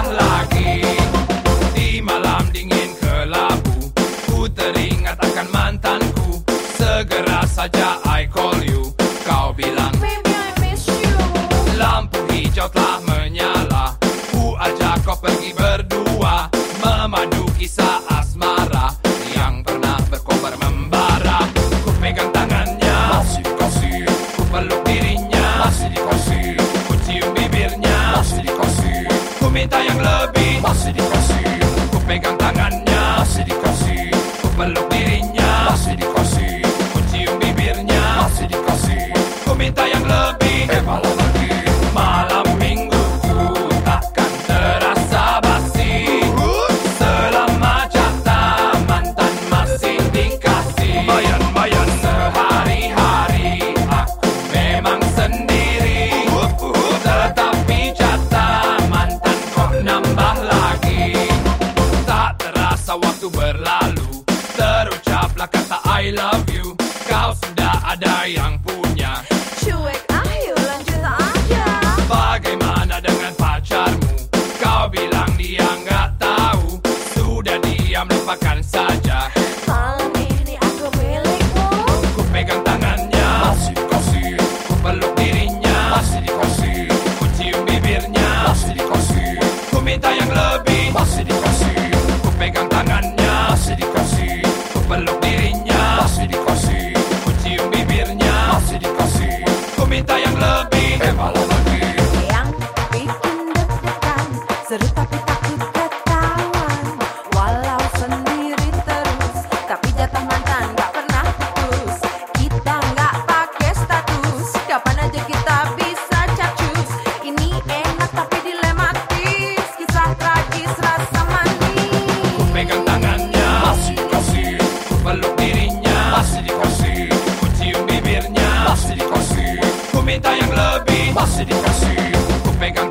Pulang lagi. Di malam dingin kelabu Ku teringat akan mantanku. Segera saja I call you. Kau bilang Baby I miss you. Lampu hijau telah minta yang lebih. Masih dikasih Ku pegang tangannya. Masih dikasih Ku peluk dirinya Terucaplah kata I love you Kau sudah ada yang punya Cuek, ayo lanjut aja. Bagaimana dengan pacarmu? Kau bilang dia nggak tahu Sudah diam lupakan saja minta yang lebih. Eh malah lagi. Yang bikin deg-degan Seru tapi takut ketahuan. Walau sendiri terus Tapi jatah mantan gak pernah putus. Kita gak pakai status Kapan aja kita bisa cacus. Ini enak tapi dilematis Kisah tragis rasa manis. Pegang tangannya. Masih dikasih. Ku peluk dirinya. Masih dikasih. Ku cium bibirnya. Masih dikasih Ku minta yang lebih Masih dikasih Ku pegang